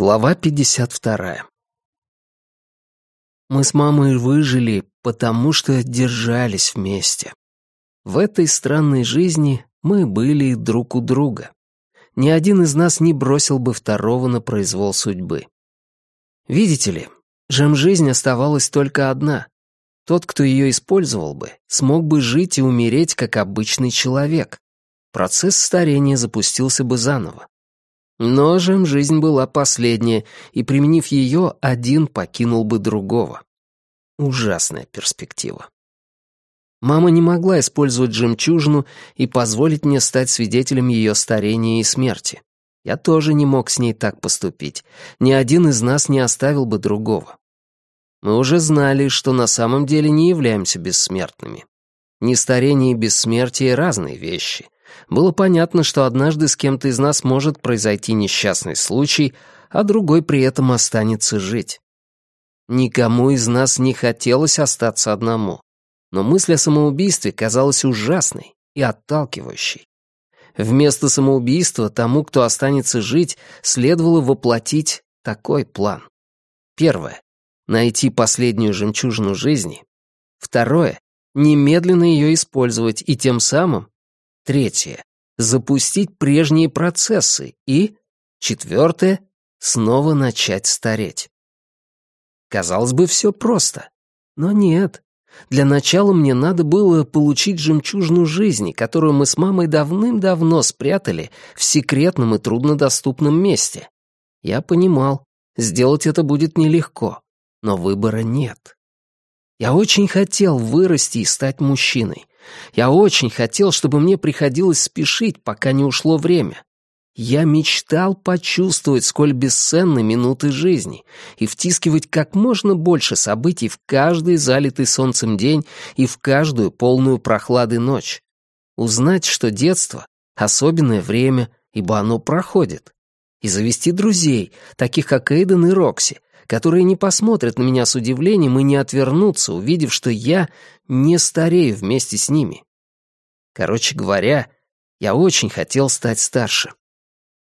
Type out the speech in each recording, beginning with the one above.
Глава 52. Мы с мамой выжили, потому что держались вместе. В этой странной жизни мы были друг у друга. Ни один из нас не бросил бы второго на произвол судьбы. Видите ли, жем-жизнь оставалась только одна. Тот, кто ее использовал бы, смог бы жить и умереть, как обычный человек. Процесс старения запустился бы заново. Но же жизнь была последняя, и, применив ее, один покинул бы другого. Ужасная перспектива. Мама не могла использовать жемчужину и позволить мне стать свидетелем ее старения и смерти. Я тоже не мог с ней так поступить. Ни один из нас не оставил бы другого. Мы уже знали, что на самом деле не являемся бессмертными. Нестарение и бессмертие — разные вещи — было понятно, что однажды с кем-то из нас может произойти несчастный случай, а другой при этом останется жить. Никому из нас не хотелось остаться одному, но мысль о самоубийстве казалась ужасной и отталкивающей. Вместо самоубийства тому, кто останется жить, следовало воплотить такой план. Первое — найти последнюю жемчужину жизни. Второе — немедленно ее использовать и тем самым Третье — запустить прежние процессы. И, четвертое — снова начать стареть. Казалось бы, все просто. Но нет. Для начала мне надо было получить жемчужину жизни, которую мы с мамой давным-давно спрятали в секретном и труднодоступном месте. Я понимал, сделать это будет нелегко, но выбора нет. Я очень хотел вырасти и стать мужчиной, я очень хотел, чтобы мне приходилось спешить, пока не ушло время. Я мечтал почувствовать, сколь бесценны минуты жизни, и втискивать как можно больше событий в каждый залитый солнцем день и в каждую полную прохлады ночь. Узнать, что детство — особенное время, ибо оно проходит. И завести друзей, таких как Эйден и Рокси, которые не посмотрят на меня с удивлением и не отвернутся, увидев, что я не старею вместе с ними. Короче говоря, я очень хотел стать старше.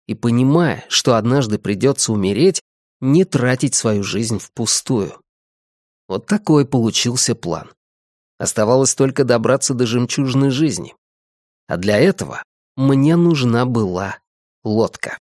И понимая, что однажды придется умереть, не тратить свою жизнь впустую. Вот такой получился план. Оставалось только добраться до жемчужной жизни. А для этого мне нужна была лодка.